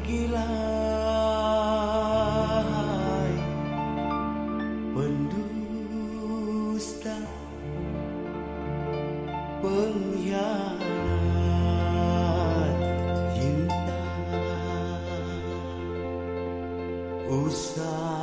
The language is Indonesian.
tergilai pendusta pengkhianat cinta usah